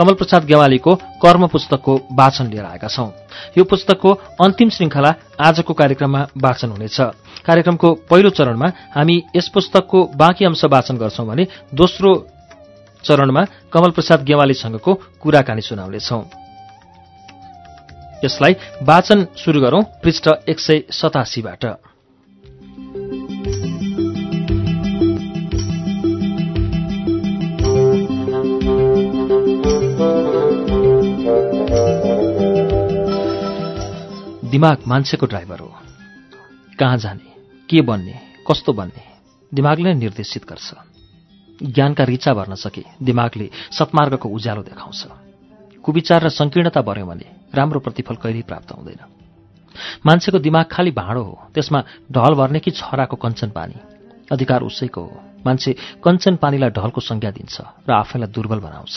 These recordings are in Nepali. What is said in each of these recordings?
कमल प्रसाद गेवालीको कर्म पुस्तकको वाचन लिएर आएका छौं। यो पुस्तकको अन्तिम श्रृङ्खला आजको कार्यक्रममा वाचन हुनेछ। कार्यक्रमको पहिलो चरणमा हामी यस पुस्तकको बाँकी अंश वाचन गर्छौं भने दोस्रो चरणमा कमल प्रसाद गेवालीसँगको कुराकानी सुनाउनेछौं। यसलाई वाचन शुरू गरौं पृष्ठ एक सय सतासीबाट। दिमाग मान्छेको ड्राइभर हो। कहाँ जाने के बन्ने कस्तो बन्ने दिमागले नै निर्देशित गर्छ। ज्ञानका रिचा भर्न सके दिमागले सत्मार्गको उज्यालो देखाउँछ। कुविचार र संकीर्णता बढ्यो भने राम्रो प्रतिफल कहिल्यै प्राप्त हुँदैन। मान्छेको दिमाग खालि भाँडो हो त्यसमा ढल भर्ने कि छराको कञ्चन पानी। अधिकार उसैको हो। मान्छे कञ्चन पानीलाई ढलको संज्ञा दिन्छ र आफैलाई दुर्बल बनाउँछ।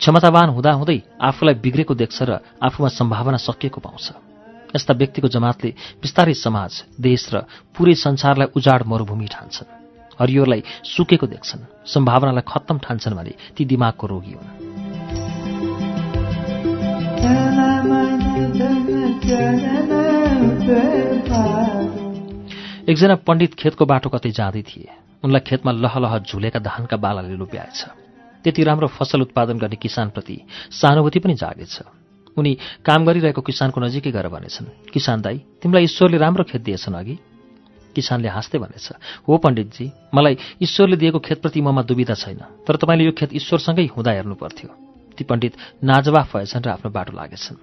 क्षमतावान हुँदाहुँदै आफूलाई बिग्रेको देख्छ र आफूमा सम्भावना सकिएको पाउँछ। यस्ता व्यक्तिको जमातले विस्तारै समाज देश र पूरै संसारलाई उजाड मरूभूमि ठान्छन् हरियोलाई सुकेको देख्छन् सम्भावनालाई खत्तम ठान्छन् भने ती दिमागको रोगी हुन्। एकजना पण्डित खेतको बाटो कतै जाँदै थिए। उनलाई खेतमा लहलह झुलेका धानका बालाले लुप्याएछ त्यति राम्रो फसल उत्पादन गर्ने किसानप्रति सहानुभूति पनि जागेछ। उनी काम गरिरहेको किसानको नजिकै गएर भनेछन् किसान दाई तिमीलाई ईश्वरले राम्रो खेत दिएछन् अघि। किसानले हाँस्दै भनेछ हो पण्डितजी मलाई ईश्वरले दिएको खेतप्रति ममा दुविधा छैन तर तपाईँले यो खेत ईश्वरसँगै हुँदा हेर्नु पर्थ्यो। ती पण्डित नाजवाफ भएछन् र आफ्नो बाटो लागेछन्।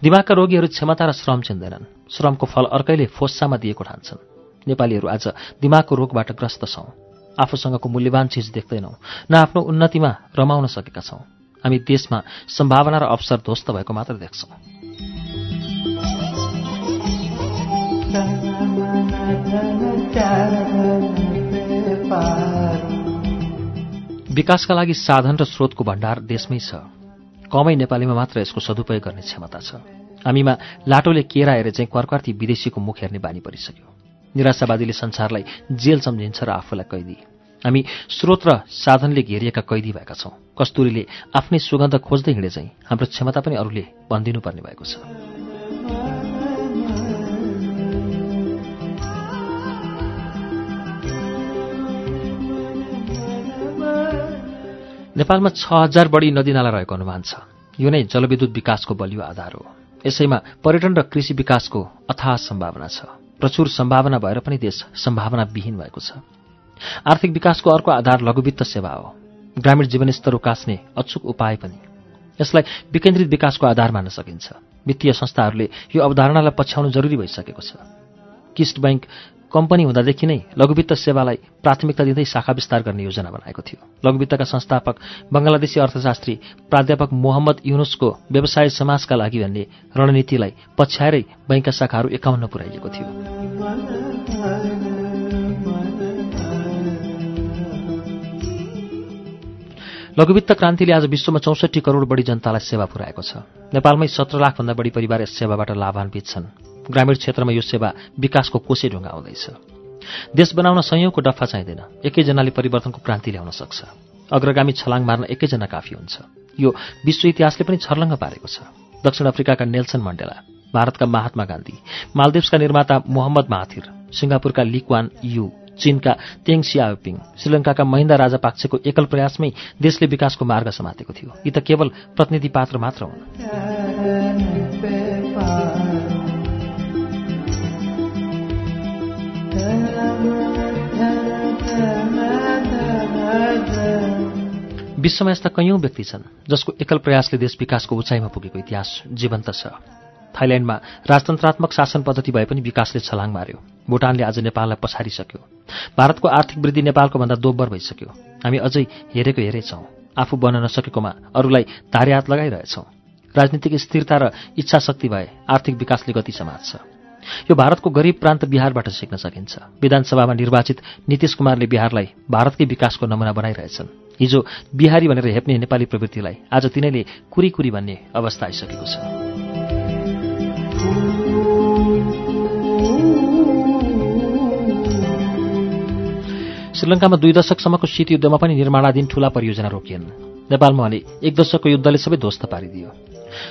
दिमागका रोगीहरू क्षमता र श्रम चिन्दैनन्। श्रमको फल अर्कैले फोस्सामा दिएको ठान्छन्। नेपालीहरू आज दिमागको रोगबाट ग्रस्त छौँ। आफूसँगको मूल्यवान चिज देख्दैनौँ न आफ्नो उन्नतिमा रमाउन सकेका छौँ। हामी देशमा सम्भावना र अवसर ध्वस्त भएको मात्र देख्छौँ। विकासका लागि साधन र स्रोतको भण्डार देशमै छ। कमै नेपालीमा मात्र यसको सदुपयोग गर्ने क्षमता छ। हामीमा लाटोले केरा हेरे चाहिँ कर्कर्ती विदेशीको मुख हेर्ने बानी परिसक्यो। निराशावादीले संसारलाई जेल सम्झिन्छ र आफूलाई कैदी। हामी स्रोत र साधनले घेरिएका कैदी भएका छौँ। कस्तुरीले आफ्नै सुगन्ध खोज्दै हिँडे चाहिँ हाम्रो क्षमता पनि अरूले भनिदिनुपर्ने भएको छ। नेपालमा छ हजार बढी नदीनाला रहेको अनुमान छ। यो नै जलविद्युत विकासको बलियो आधार हो। यसैमा पर्यटन र कृषि विकासको अथाह सम्भावना छ। प्रचुर सम्भावना भएर पनि देश सम्भावना विहीन भएको छ। आर्थिक विकासको अर्को आधार लघुवित्त सेवा हो। ग्रामीण जीवनस्तर उकास्ने अचुक उपाय पनि। यसलाई विकेन्द्रित विकासको आधार मान्न सकिन्छ। वित्तीय संस्थाहरूले यो अवधारणालाई पछ्याउनु जरुरी भइसकेको छ। किस्ट ब्याङ्क कम्पनी हुँदादेखि नै लघुवित्त सेवालाई प्राथमिकता दिँदै शाखा विस्तार गर्ने योजना बनाएको थियो। लघुवित्तका संस्थापक बङ्गलादेशी अर्थशास्त्री प्राध्यापक मोहम्मद युनुसको व्यवसाय समाजका लागि भन्ने रणनीतिलाई पछ्याएरै बैङ्कका शाखाहरू एकाउन्न पुर्याइएको थियो। लघुवित्त क्रान्तिले आज विश्वमा चौसठी करोड बढी जनतालाई सेवा पुर्याएको छ। नेपालमै सत्र लाखभन्दा बढी परिवार यस सेवाबाट लाभान्वित छन्। ग्रामीण क्षेत्रमा यो सेवा विकासको कोसे ढुङ्गा आउँदैछ देश बनाउन संयौंको डफा चाहिँदैन। एकैजनाले परिवर्तनको क्रान्ति ल्याउन सक्छ। अग्रगामी छलाङ मार्न एकैजना काफी हुन्छ। यो विश्व इतिहासले पनि छर्लङ्ग पारेको छ। दक्षिण अफ्रिकाका नेल्सन मण्डेला भारतका महात्मा गान्धी मालदिप्सका निर्माता मोहम्मद महाथिर सिङ्गापुरका लिक्वान यु चीनका तेङ सियापिङ श्रीलङ्काका महिन्दा राजापाक्सेको एकल प्रयासमै देशले विकासको मार्ग समातेको थियो। यी त केवल प्रतिनिधि पात्र मात्र हुन्। विश्वमा यस्ता कैयौं व्यक्ति छन् जसको एकल प्रयासले देश विकासको उचाइमा पुगेको इतिहास जीवन्त छ। थाइल्याण्डमा राजतन्त्रात्मक शासन पद्धति भए पनि विकासले छलाङ मार्यो। भुटानले आज नेपाललाई पछारिसक्यो भारतको आर्थिक वृद्धि नेपालको भन्दा दोब्बर भइसक्यो। हामी अझै हेरेको हेरेछौँ। आफू बन्न नसकेकोमा अरूलाई धारे हात लगाइरहेछौँ। राजनीतिक स्थिरता र इच्छा शक्ति भए आर्थिक विकासले गति समात्छ। यो भारतको गरिब प्रान्त बिहारबाट सिक्न सकिन्छ। विधानसभामा निर्वाचित नीतिश कुमारले बिहारलाई भारतकै विकासको नमुना बनाइरहेछन्। हिजो बिहारी भनेर हेप्ने नेपाली प्रवृत्तिलाई आज तिनैले कुरी कुरी भन्ने अवस्था आइसकेको छ। श्रीलङ्कामा दुई दशकसम्मको शीतयुद्धमा पनि निर्माणाधीन ठूला परियोजना रोकिएन। नेपालमा भने एक दशकको युद्धले सबै ध्वस्त पारिदियो।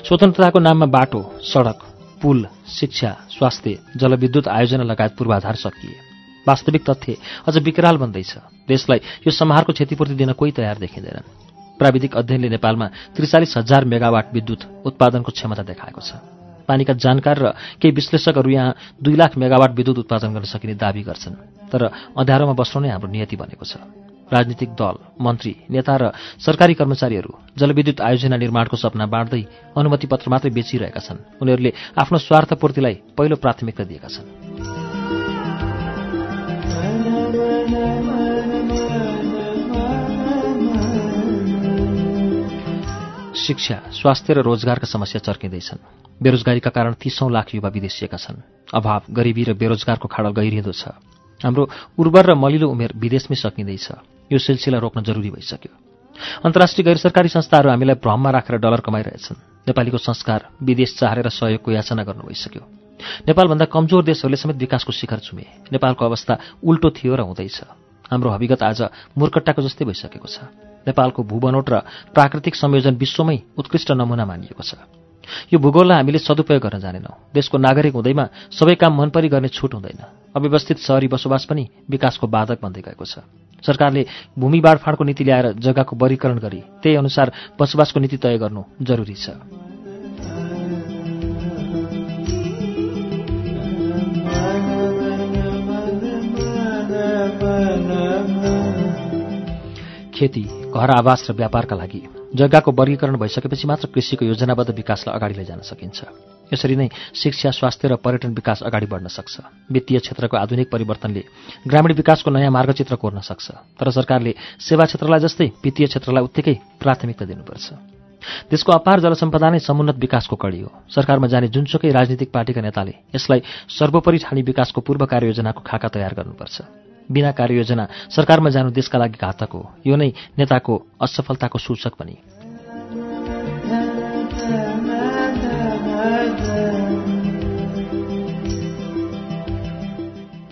स्वतन्त्रताको नाममा बाटो सडक पुल शिक्षा स्वास्थ्य जलविद्युत आयोजना लगायत पूर्वाधार सकिए। वास्तविक तथ्य अझ विकराल बन्दैछ। देशलाई यो समाहारको क्षतिपूर्ति दिन कोही तयार देखिँदैनन्। प्राविधिक अध्ययनले नेपालमा त्रिचालिस हजार मेगावाट विद्युत उत्पादनको क्षमता देखाएको छ। पानीका जानकार र केही विश्लेषकहरू यहाँ दुई लाख मेगावाट विद्युत उत्पादन गर्न सकिने दावी गर्छन्। तर अँध्यारोमा बस्नु नै हाम्रो नियति बनेको छ। राजनीतिक दल मन्त्री नेता र सरकारी कर्मचारीहरू जलविद्युत आयोजना निर्माणको सपना बाँड्दै अनुमति पत्र मात्रै बेचिरहेका छन्। उनीहरूले आफ्नो स्वार्थपूर्तिलाई पहिलो प्राथमिकता दिएका छन्। शिक्षा स्वास्थ्य र रोजगारका समस्या चर्किँदैछन्। बेरोजगारीका कारण तीसौं लाख युवा विदेशिएका छन्। अभाव गरिबी र बेरोजगारको खाडल गहिरिँदो छ। हाम्रो उर्वर र मलिलो उमेर विदेशमै सकिँदैछ। यो सिलसिला रोक्न जरुरी भइसक्यो। अन्तर्राष्ट्रिय गैर सरकारी संस्थाहरू हामीलाई भ्रममा राखेर डलर कमाइरहेछन्। नेपालीको संस्कार विदेश चाहेर सहयोगको याचना गर्नु भइसक्यो। नेपालभन्दा कमजोर देशहरूले समेत विकासको शिखर छुमे नेपालको अवस्था उल्टो थियो र हुँदैछ। हाम्रो हविगत आज मूर्खट्टाको जस्तै भइसकेको छ। नेपालको भूबनोट र प्राकृतिक संयोजन विश्वमै उत्कृष्ट नमुना मानिएको छ। यो भूगोललाई हामीले सदुपयोग गर्न जानेनौँ। देशको नागरिक हुँदैमा सबै काम मनपरी गर्ने छुट हुँदैन। अव्यवस्थित सहरी बसोबास पनि विकासको बाधक बन्दै गएको छ। सरकारले भूमि बाँडफाँडको नीति ल्याएर जग्गाको वर्गीकरण गरी त्यही अनुसार बसोबासको नीति तय गर्नु जरुरी छ। खेती घर आवास र व्यापारका लागि जग्गाको वर्गीकरण भइसकेपछि मात्र कृषिको योजनाबद्ध विकासलाई अगाडि लैजान सकिन्छ। यसरी नै शिक्षा स्वास्थ्य र पर्यटन विकास अगाडि बढ्न सक्छ। वित्तीय क्षेत्रको आधुनिक परिवर्तनले ग्रामीण विकासको नयाँ मार्गचित्र कोर्न सक्छ। तर सरकारले सेवा क्षेत्रलाई जस्तै वित्तीय क्षेत्रलाई उत्तिकै प्राथमिकता दिनुपर्छ। देशको अपार जलसम्पदा नै समुन्नत विकासको कडी हो। सरकारमा जाने जुनसुकै राजनीतिक पार्टीका नेताले यसलाई सर्वोपरि ठानी विकासको पूर्व कार्ययोजनाको खाका तयार गर्नुपर्छ। बिना कार्ययोजना सरकारमा जानु देशका लागि घातक हो। यो नै नेताको असफलताको सूचक पनि।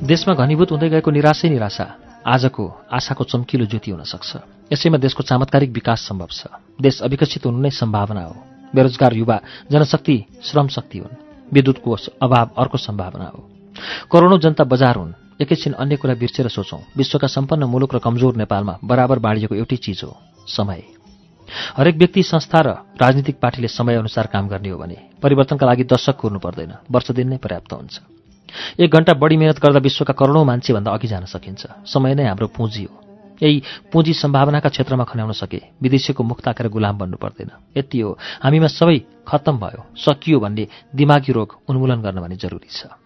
देशमा घनीभूत हुँदै गएको निराशै निराशा आजको आशाको चम्किलो ज्योति हुन सक्छ। यसैमा देशको चमत्कारिक विकास सम्भव छ। देश अविकसित हुनु नै सम्भावना हो। बेरोजगार युवा जनशक्ति श्रम शक्ति हुन् विद्युतको अभाव अर्को सम्भावना हो। करोडौँ जनता बजार हुन्। एकैछिन अन्य कुरा बिर्सेर सोचौँ। विश्वका सम्पन्न मुलुक र कमजोर नेपालमा बराबर बाँडिएको एउटै चिज हो समय। हरेक व्यक्ति संस्था र राजनीतिक पार्टीले समयअनुसार काम गर्ने हो भने परिवर्तनका लागि दशक कुर्नु पर्दैन वर्ष दिन नै पर्याप्त हुन्छ। एक घण्टा बढी मेहनत गर्दा विश्वका करोडौँ मान्छेभन्दा अघि जान सकिन्छ। समय नै हाम्रो पुँजी हो। यही पुँजी सम्भावनाका क्षेत्रमा खन्याउन सके विदेशीको मुख ताकेर गुलाम बन्नु पर्दैन। यति हो। हामीमा सबै खत्तम भयो सकियो भन्ने दिमागी रोग उन्मूलन गर्न भने जरुरी छ।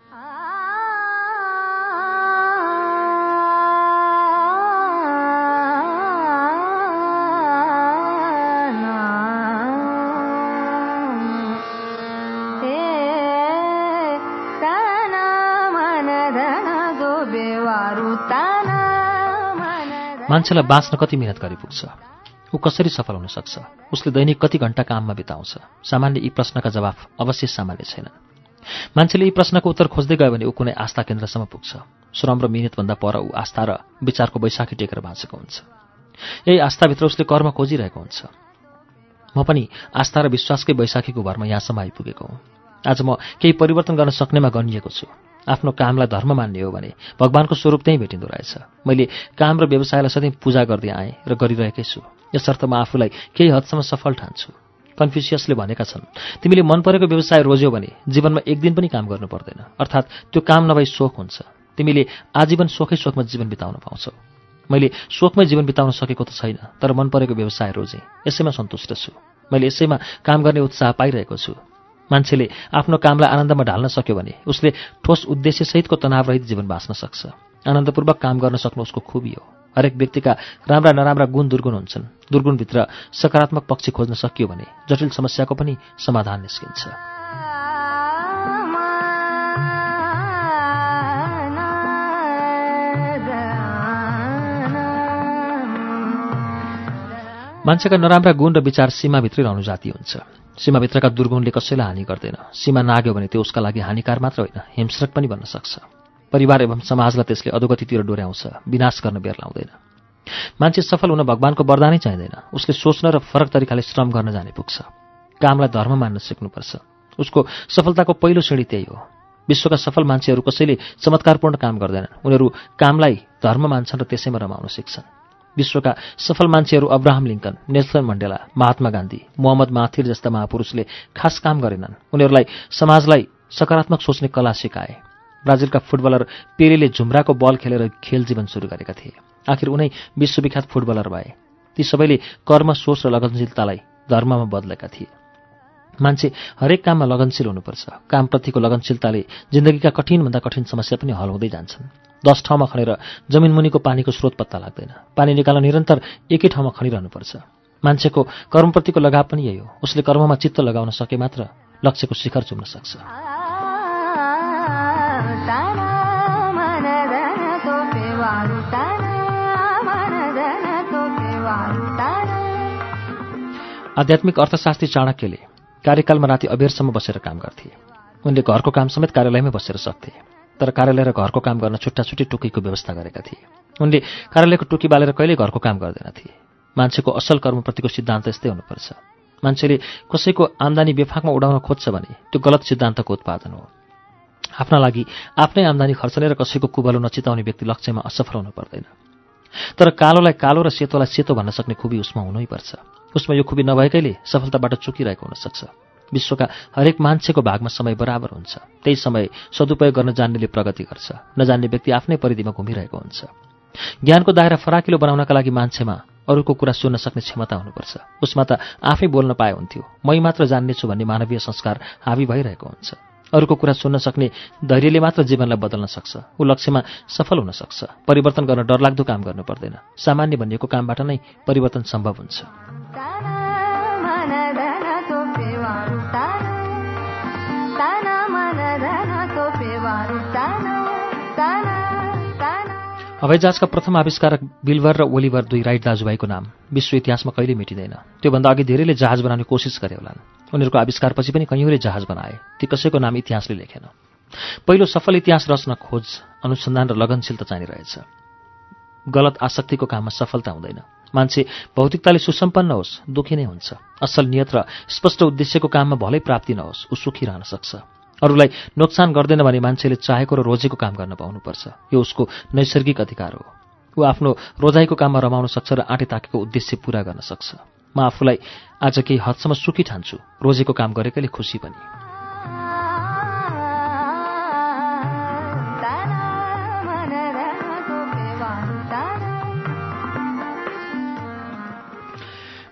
मान्छेलाई बाँच्न कति मिहिनेत गरी पुग्छ? ऊ कसरी सफल हुन सक्छ? उसले दैनिक कति घण्टा काममा बिताउँछ? सामान्य यी प्रश्नका जवाफ अवश्य सामान्य छैनन् मान्छेले यी प्रश्नको उत्तर खोज्दै गयो भने ऊ कुनै आस्था केन्द्रसम्म पुग्छ। श्रम र मिहिनेतभन्दा पर ऊ आस्था र विचारको बैशाखी टेकेर बाँचेको हुन्छ। यही आस्थाभित्र उसले कर्म खोजिरहेको हुन्छ। म पनि आस्था र विश्वासकै बैशाखीको भरमा यहाँसम्म आइपुगेको हुँ। आज म केही परिवर्तन गर्न सक्नेमा गनिएको छु। आफ्नो कामलाई धर्म मान्ने हो भने भगवान्को स्वरूप त्यहीँ भेटिँदो रहेछ। मैले काम र व्यवसायलाई सधैँ पूजा गर्दै आएँ र गरिरहेकै छु। यसर्थ म आफूलाई केही हदसम्म सफल ठान्छु। कन्फ्युसियसले भनेका छन् तिमीले मन परेको व्यवसाय रोज्यौ भने जीवनमा एक दिन पनि काम गर्नु पर्दैन। अर्थात् त्यो काम नभई शोक हुन्छ। तिमीले आजीवन सोखै सोखमा जीवन बिताउन पाउँछौ। मैले सोखमै जीवन बिताउन सकेको त छैन तर मन परेको व्यवसाय रोजेँ। यसैमा सन्तुष्ट छु। मैले यसैमा काम गर्ने उत्साह पाइरहेको छु। मान्छेले आफ्नो कामलाई आनन्दमा ढाल्न सक्यो भने उसले ठोस उद्देश्यसहितको तनावरहित जीवन बाँच्न सक्छ। आनन्दपूर्वक काम गर्न सक्नु उसको खुबी हो। हरेक व्यक्तिका राम्रा नराम्रा गुण दुर्गुण हुन्छन्। दुर्गुणभित्र सकारात्मक पक्ष खोज्न सकियो भने जटिल समस्याको पनि समाधान निस्किन्छ। मान्छेका नराम्रा गुण र विचार सीमाभित्रै रहनु जाति हुन्छ। सीमाभित्रका दुर्गुणले कसैलाई हानि गर्दैन। सीमा नाग्यो भने त्यो उसका लागि हानिकार मात्र होइन हिंस्रक पनि बन्न सक्छ। परिवार एवं समाजलाई त्यसले अधोगतितिर डोर्याउँछ विनाश गर्न बेर लाउँदैन। मान्छे सफल हुन भगवानको वरदानै चाहिँदैन। उसले सोच्न र फरक तरिकाले श्रम गर्न जाने पुग्छ। कामलाई धर्म मान्न सिक्नुपर्छ। उसको सफलताको पहिलो श्रेणी त्यही हो। विश्वका सफल मान्छेहरू कसैले चमत्कारपूर्ण काम गर्दैनन्। उनीहरू कामलाई धर्म मान्छन् र त्यसैमा रमाउन सिक्छन्। विश्वका सफल मान्छेहरू Abraham Lincoln Nelson Mandela Mahatma Gandhi Mohamad Mahathir जस्ता महापुरुषले खास काम गरेनन्। उनीहरूलाई समाजलाई सकारात्मक सोच्ने कला सिकाए। ब्राजिलका फुटबलर पेरेले झुम्राको बल खेलेर खेल जीवन सुरु गरेका थिए। आखिर उनै विश्वविख्यात फुटबलर भए। ती सबैले कर्म सोच र लगनशीलतालाई धर्ममा बदलेका थिए। मान्छे हरेक काममा लगनशील हुनुपर्छ। कामप्रतिको लगनशीलताले जिन्दगीका कठिनभन्दा कठिन समस्या पनि हल हुँदै जान्छन्। दस ठाउँमा खनेर जमिन मुनिको पानीको स्रोत पत्ता लाग्दैन। पानी निकाल्न निरन्तर एकै ठाउँमा खनिरहनुपर्छ। मान्छेको कर्मप्रतिको लगाव पनि यही हो। उसले कर्ममा चित्त लगाउन सके मात्र लक्ष्यको शिखर चुम्न सक्छ। आध्यात्मिक अर्थशास्त्री चाणक्यले कार्यकालमा राति अबेरसम्म बसेर काम गर्थे। उनले घरको काम समेत कार्यालयमै बसेर सक्थे। तर कार्यालय र घरको काम गर्न छुट्टा छुट्टी टुकीको व्यवस्था गरेका थिए। उनले कार्यालयको टुकी बालेर कहिल्यै घरको काम गर्दैनथे मान्छेको असल कर्मप्रतिको सिद्धान्त यस्तै हुनुपर्छ। मान्छेले कसैको आम्दानी बेफाकमा उडाउन खोज्छ भने त्यो गलत सिद्धान्तको उत्पादन हो। आफ्ना लागि आफ्नै आम्दानी खर्चले र कसैको कुबलो नचिताउने व्यक्ति लक्ष्यमा असफल हुनु पर्दैन। तर कालोलाई कालो र सेतोलाई सेतो भन्न सक्ने खुबी उसमा हुनैपर्छ। उसमा यो खुबी नभएकैले सफलताबाट चुकिरहेको हुनसक्छ। विश्वका हरेक मान्छेको भागमा समय बराबर हुन्छ। त्यही समय सदुपयोग गर्न जान्नेले प्रगति गर्छ नजान्ने व्यक्ति आफ्नै परिधिमा घुमिरहेको हुन्छ। ज्ञानको दायरा फराकिलो बनाउनका लागि मान्छेमा अरूको कुरा सुन्न सक्ने क्षमता हुनुपर्छ। उसमा त आफै बोल्न पाए हुन्थ्यो। मै मात्र जान्नेछु भन्ने मानवीय संस्कार हावी भइरहेको हुन्छ। अरूको कुरा सुन्न सक्ने धैर्यले मात्र जीवनलाई बदल्न सक्छ। ऊ लक्ष्यमा सफल हुन सक्छ। परिवर्तन गर्न डरलाग्दो काम गर्नु पर्दैन। सामान्य भनिएको कामबाट नै परिवर्तन सम्भव हुन्छ। हवाईजहाजका प्रथम आविष्कारक बिल्वर र ओलिभर दुई राइट दाजुभाइको नाम विश्व इतिहासमा कहिले मेटिँदैन। त्योभन्दा अघि धेरैले जहाज बनाउने कोसिस गरे होलान्। उनीहरूको आविष्कारपछि पनि कैयौँले जहाज बनाए। ती कसैको नाम इतिहासले लेखेन। पहिलो सफल इतिहास रच्न खोज अनुसन्धान र लगनशीलता चाहिने रहेछ। गलत आसक्तिको काममा सफलता हुँदैन। मान्छे भौतिकताले सुसम्पन्न होस् दुखी नै हुन्छ। असल नियत र स्पष्ट उद्देश्यको काममा भलै प्राप्ति नहोस् ऊ सुखी रहन सक्छ। अरूलाई नोक्सान गर्दैन भने मान्छेले चाहेको र रोजेको काम गर्न पाउनुपर्छ। यो उसको नैसर्गिक अधिकार हो। ऊ आफ्नो रोजाइको काममा रमाउन सक्छ र आँटे ताकेको उद्देश्य पूरा गर्न सक्छ। म आफूलाई आज केही हदसम्म सुखी ठान्छु। रोजेको काम गरेकैले खुसी पनि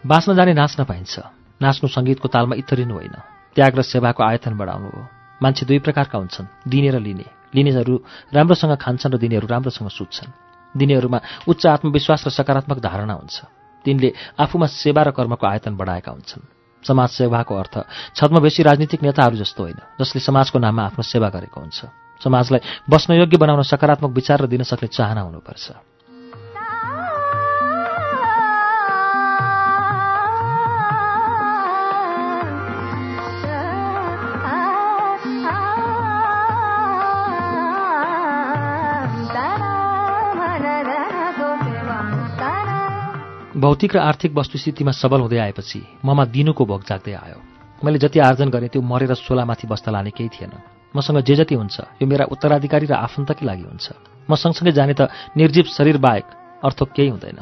बाँच्न जाने नाच्न पाइन्छ। नाच्नु सङ्गीतको तालमा इतरिनु होइन। त्याग र सेवाको आयतन बढाउनु हो। मान्छे दुई प्रकारका हुन्छन् दिने र लिने। लिनेहरू राम्रोसँग खान्छन् र दिनेहरू राम्रोसँग सुत्छन्। दिनेहरूमा उच्च आत्मविश्वास र सकारात्मक धारणा हुन्छ। तिनले आफूमा सेवा र कर्मको आयतन बढाएका हुन्छन्। समाज सेवाको अर्थ छद्मवेशी राजनीतिक नेताहरू जस्तो होइन जसले समाजको नाममा आफ्नो सेवा गरेको हुन्छ। समाजलाई बस्नयोग्य बनाउन सकारात्मक विचार र दिन सक्ने चाहना हुनुपर्छ। भौतिक र आर्थिक वस्तुस्थितिमा सबल हुँदै आएपछि ममा दिनुको भोग जाग्दै आयो। मैले जति आर्जन गरेँ त्यो मरेर सोलामाथि बस्दा लाने केही थिएन। मसँग जे जति हुन्छ यो मेरा उत्तराधिकारी र आफन्तकै लागि हुन्छ। म सँगसँगै जाने त निर्जीव शरीर बाहेक अर्थ केही हुँदैन।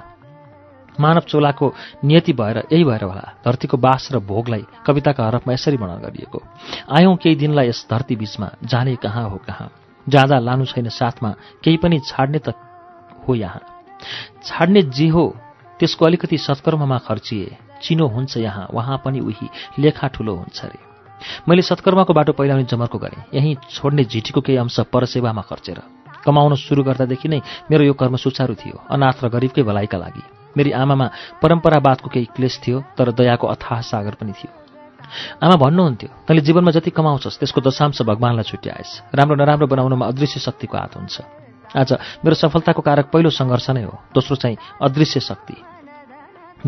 मानव चोलाको नियति भएर यही भएर होला धरतीको बास र भोगलाई कविताका हरफमा यसरी वर्णन गरिएको। आयौँ केही दिनलाई यस धरती बीचमा जाने कहाँ हो कहाँ? जाँदा लानु छैन साथमा केही पनि छाड्ने त हो यहाँ। छाड्ने जे हो त्यसको अलिकति सत्कर्ममा खर्चिए। चिनो हुन्छ यहाँ उहाँ पनि उही लेखा ठुलो हुन्छ अरे मैले सत्कर्मको बाटो पहिलाउने जमर्को गरेँ। यहीँ छोड्ने झिटीको केही अंश परसेवामा खर्चेर। कमाउन सुरु गर्दादेखि नै मेरो यो कर्म सुचारू थियो अनाथ र गरिबकै भलाइका लागि। मेरी आमामा परम्परावादको केही क्लेश थियो तर दयाको अथाह सागर पनि थियो। आमा भन्नुहुन्थ्यो तैँले जीवनमा जति कमाउँछस् त्यसको दशांश भगवान्लाई छुट्याएस्। राम्रो नराम्रो बनाउनमा अदृश्य शक्तिको हात हुन्छ। आज मेरो सफलताको कारक पहिलो सङ्घर्ष नै हो। दोस्रो चाहिँ अदृश्य शक्ति।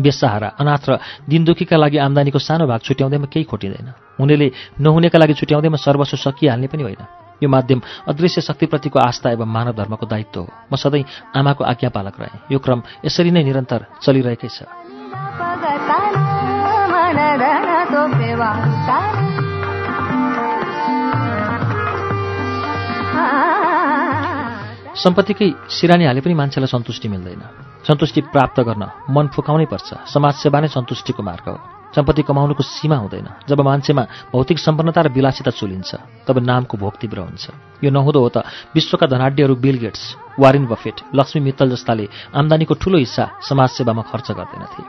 बेसहारा अनाथ र दिनदुखीका लागि आम्दानीको सानो भाग छुट्याउँदैमा केही खोटिँदैन। हुनेले नहुनेका लागि छुट्याउँदैमा सर्वस्व सकिहाल्ने पनि होइन। यो माध्यम अदृश्य शक्तिप्रतिको आस्था एवं मानव धर्मको दायित्व हो। म सधैँ आमाको आज्ञापालक रहेँ। यो क्रम यसरी नै निरन्तर चलिरहेकै छ। सम्पत्तिकै सिरानी हाले पनि मान्छेलाई सन्तुष्टि मिल्दैन। सन्तुष्टि प्राप्त गर्न मन फुकाउनै पर्छ। समाजसेवा नै सन्तुष्टिको मार्ग हो। सम्पत्ति कमाउनुको सीमा हुँदैन। जब मान्छेमा भौतिक सम्पन्नता र विलासिता चुलिन्छ तब नामको भोग तीव्र हुन्छ। यो नहुँदो हो त विश्वका धनाड्यहरू Bill Gates Warren Buffett Lakshmi Mittal जस्ताले आम्दानीको ठूलो हिस्सा समाजसेवामा खर्च गर्दैनथे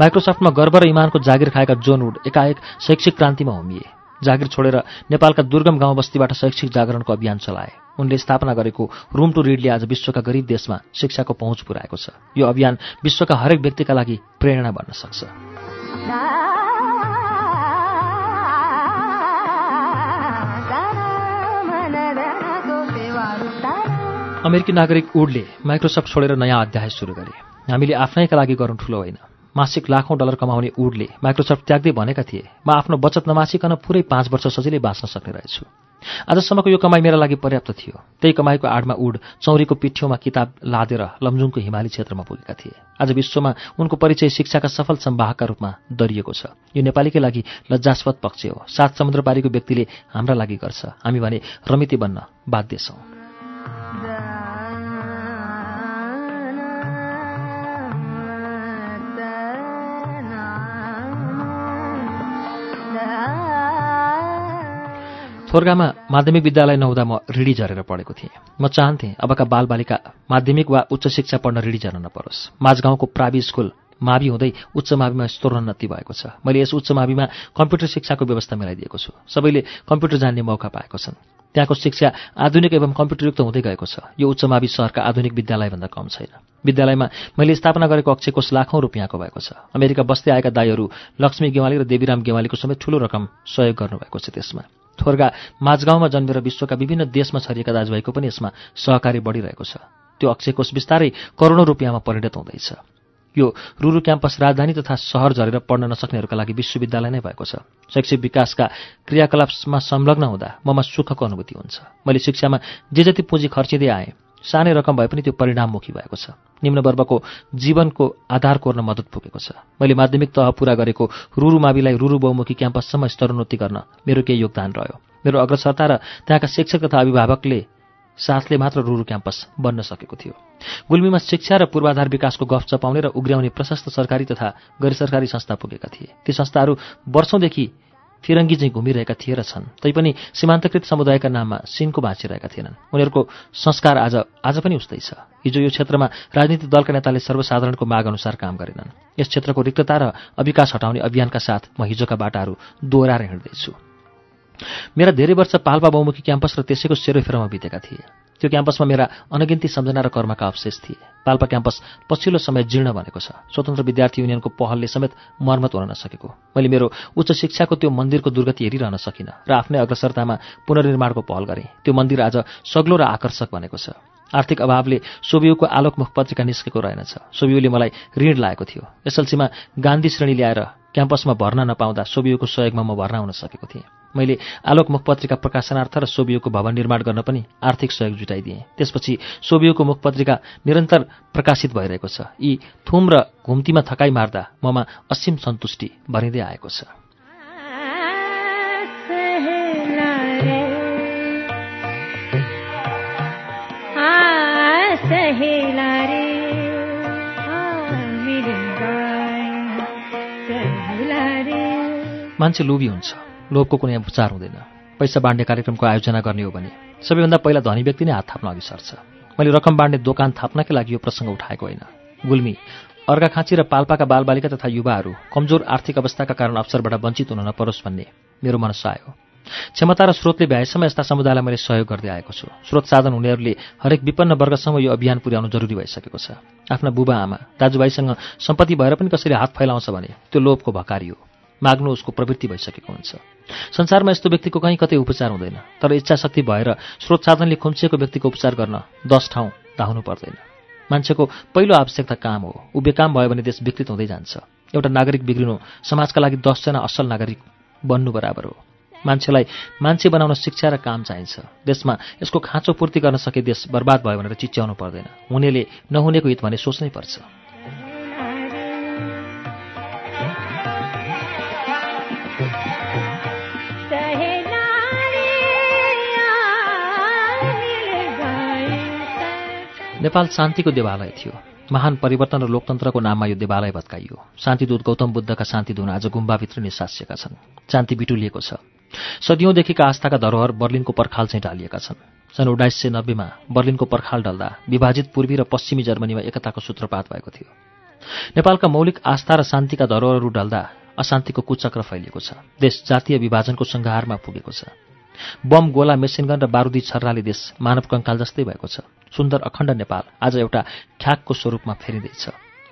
माइक्रोसफ्टमा गर्व र इमानको जागिर खाएका जोन वुड एकाएक शैक्षिक क्रान्तिमा होमिए। जागिर छोडेर नेपालका दुर्गम गाउँ बस्तीबाट शैक्षिक जागरणको अभियान चलाए। उनले स्थापना गरेको रुम टु रिडले आज विश्वका गरिब देशमा शिक्षाको पहुँच पुर्याएको छ। यो अभियान विश्वका हरेक व्यक्तिका लागि प्रेरणा बन्न सक्छ। अमेरिकी नागरिक वुडले माइक्रोसफ्ट छोडेर नयाँ अध्याय सुरु गरे। हामीले आफ्नैका लागि गरौँ ठुलो होइन। मासिक लाखौँ डलर कमाउने वुडले माइक्रोसफ्ट त्याग्दै भनेका थिए म आफ्नो बचत नमासिकन पुरै पाँच वर्ष सजिलै बाँच्न सक्ने रहेछु। आजसम्मको यो कमाई मेरा लागि पर्याप्त थियो। त्यही कमाईको आडमा उड चौरीको पिठ्यौमा किताब लादेर लमजुङको हिमाली क्षेत्रमा पुगेका थिए। आज विश्वमा उनको परिचय शिक्षाका सफल सम्वाहका रूपमा दरिएको छ। यो नेपालीकै लागि लज्जास्पद पक्ष हो। सात समुद्र पारीको व्यक्तिले हाम्रा लागि गर्छ। हामी भने रमिति बन्न बाध्य छौँ। थोरगामा माध्यमिक विद्यालय नहुँदा म ऋणी झरेर पढेको थिएँ। म चाहन्थेँ अबका बालबालिका माध्यमिक वा उच्च शिक्षा पढ्न ऋणी झर्न नपरोस्। माझगाउँको प्रावि स्कुल मावि हुँदै उच्च माविमा स्तरोन्नति भएको छ। मैले यस उच्च माविमा कम्प्युटर शिक्षाको व्यवस्था मिलाइदिएको छु। सबैले कम्प्युटर जान्ने मौका पाएको छन्। त्यहाँको शिक्षा आधुनिक एवं कम्प्युटरयुक्त हुँदै गएको छ। यो उच्च मावि सहरका आधुनिक विद्यालयभन्दा कम छैन। विद्यालयमा मैले स्थापना गरेको अक्षयकोष लाखौँ रुपियाँको भएको छ। अमेरिका बस्दै आएका दाईहरू लक्ष्मी गेवाली र देवीराम गेवालीको समेत ठूलो रकम सहयोग गर्नुभएको छ त्यसमा। थोरगा माझगाउँमा जन्मेर विश्वका विभिन्न देशमा छरिएका दाजुभाइको पनि यसमा सहकारी बढिरहेको छ। त्यो अक्षयकोष बिस्तारै करोडौँ रुपियाँमा परिणत हुँदैछ। यो रुरु क्याम्पस राजधानी तथा सहर झरेर पढ्न नसक्नेहरूका लागि विश्वविद्यालय नै भएको छ। शैक्षिक विकासका क्रियाकलापमा संलग्न हुँदा ममा सुखको अनुभूति हुन्छ। मैले शिक्षामा जे जति पुँजी खर्चिँदै आएँ सानै रकम भए पनि त्यो परिणाममुखी भएको छ। निम्न वर्गको जीवनको आधार कोर्न मद्दत पुगेको छ। मैले माध्यमिक तह पुरा गरेको रुरु माविलाई रुरु बहुमुखी क्याम्पससम्म स्तरोन्नति गर्न मेरो केही योगदान रह्यो। मेरो अग्रसरता र त्यहाँका शिक्षक तथा अभिभावकले साथले मात्र रुरु क्याम्पस बन्न सकेको थियो। गुल्मीमा शिक्षा र पूर्वाधार विकासको गफ चपाउने र उग्र्याउने प्रशस्त सरकारी तथा गैर सरकारी संस्था पुगेका थिए। ती संस्थाहरू वर्षौंदेखि फिरङ्गी चाहिँ घुमिरहेका थिए र छन्। तैपनि सीमान्तकृत समुदायका नाममा सिनको भाँचिरहेका थिएनन्। उनीहरूको संस्कार आज आज पनि उस्तै छ। हिजो यो क्षेत्रमा राजनीतिक दलका नेताले सर्वसाधारणको माग अनुसार काम गरेनन्। यस क्षेत्रको रिक्तता र अविकास हटाउने अभियानका साथ म हिजोका बाटाहरू दोहोऱ्याएर हिँड्दैछु। मेरा धेरै वर्ष पाल्पा बहुमुखी क्याम्पस र त्यसैको सेरोफेरोमा बितेका थिए। त्यो क्याम्पसमा मेरा अनगिन्ती सम्झना र कर्मका अवशेष थिए। पाल्पा क्याम्पस पछिल्लो समय जीर्ण भनेको छ। स्वतन्त्र विद्यार्थी युनियनको पहलले समेत मर्मत हुन नसकेको मैले मेरो उच्च शिक्षाको त्यो मन्दिरको दुर्गति हेरिरहन सकिनँ र आफ्नै अग्रसरतामा पुनर्निर्माणको पहल गरेँ। त्यो मन्दिर आज सग्लो र आकर्षक भनेको छ। आर्थिक अभावले सोबियुको आलोक मुख पत्रिका निस्केको रहेनछ। सोबियुले मलाई ऋण लागेको थियो। एसएलसीमा गान्धी श्रेणी ल्याएर क्याम्पसमा भर्ना नपाउँदा सोबियुको सहयोगमा म भर्ना हुन सकेको थिएँ। मैले आलोक मुखपत्रिका प्रकाशनार्थ र सोबियोको भवन निर्माण गर्न पनि आर्थिक सहयोग जुटाइदिएँ। त्यसपछि सोबियोको मुखपत्रिका निरन्तर प्रकाशित भइरहेको छ। यी थुम र घुम्तीमा थकाइ मार्दा ममा असीम सन्तुष्टि भरिँदै आएको छ। मान्छे लोभी हुन्छ। लोभको कुनै उपचार हुँदैन। पैसा बाँड्ने कार्यक्रमको आयोजना गर्ने हो भने सबैभन्दा पहिला धनी व्यक्ति नै हात थाप्न अघि सर्छ। मैले रकम बाँड्ने दोकान थाप्नकै लागि यो प्रसङ्ग उठाएको होइन। गुल्मी अर्घाखाँची र पाल्पाका बालबालिका तथा युवाहरू कमजोर आर्थिक अवस्थाका कारण अवसरबाट वञ्चित हुन नपरोस् भन्ने मेरो मनस आयो। क्षमता र स्रोतले भ्याएसम्म यस्ता समुदायलाई मैले सहयोग गर्दै आएको छु। स्रोत साधन हुनेहरूले हरेक विपन्न वर्गसम्म यो अभियान पुर्याउनु जरुरी भइसकेको छ। आफ्ना बुबा आमा दाजुभाइसँग सम्पत्ति भएर पनि कसैले हात फैलाउँछ भने त्यो लोभको भकारी हो। माग्नु उसको प्रवृत्ति भइसकेको हुन्छ। संसारमा यस्तो व्यक्तिको कहीँ कतै उपचार हुँदैन तर इच्छा शक्ति भएर स्रोत साधनले खुम्चिएको व्यक्तिको उपचार गर्न दस ठाउँ धाउनु पर्दैन। मान्छेको पहिलो आवश्यकता काम हो। ऊ बेकाम भयो भने देश विकृत हुँदै जान्छ। एउटा नागरिक बिग्रिनु समाजका लागि दसजना असल नागरिक बन्नु बराबर हो। मान्छेलाई मान्छे बनाउन शिक्षा र काम चाहिन्छ। देशमा यसको खाँचो पूर्ति गर्न सके देश बर्बाद भयो भनेर चिच्याउनु पर्दैन। हुनेले नहुनेको हित भने सोच्नै पर्छ। नेपाल शान्तिको देवालय थियो। महान परिवर्तन र लोकतन्त्रको नाममा यो देवालय भत्काइयो। शान्तिदूत गौतम बुद्धका शान्तिदून आज गुम्बाभित्र निसासिएका छन्। शान्ति बिटुलिएको छ। सदियौँदेखिका आस्थाका धरोहर बर्लिनको पर्खाल चाहिँ ढालिएका छन्। सन् उन्नाइस सय नब्बेमा बर्लिनको पर्खाल ढल्दा विभाजित पूर्वी र पश्चिमी जर्मनीमा एकताको सूत्रपात भएको थियो। नेपालका मौलिक आस्था र शान्तिका धरोहरहरू ढल्दा अशान्तिको कुचक्र फैलिएको छ। देश जातीय विभाजनको सङ्घारमा पुगेको छ। बम गोला मेसिनगन र बारुदी छर्राले देश मानव कङ्काल जस्तै भएको छ। सुन्दर अखण्ड नेपाल आज एउटा ख्याकको स्वरूपमा फेरिँदैछ।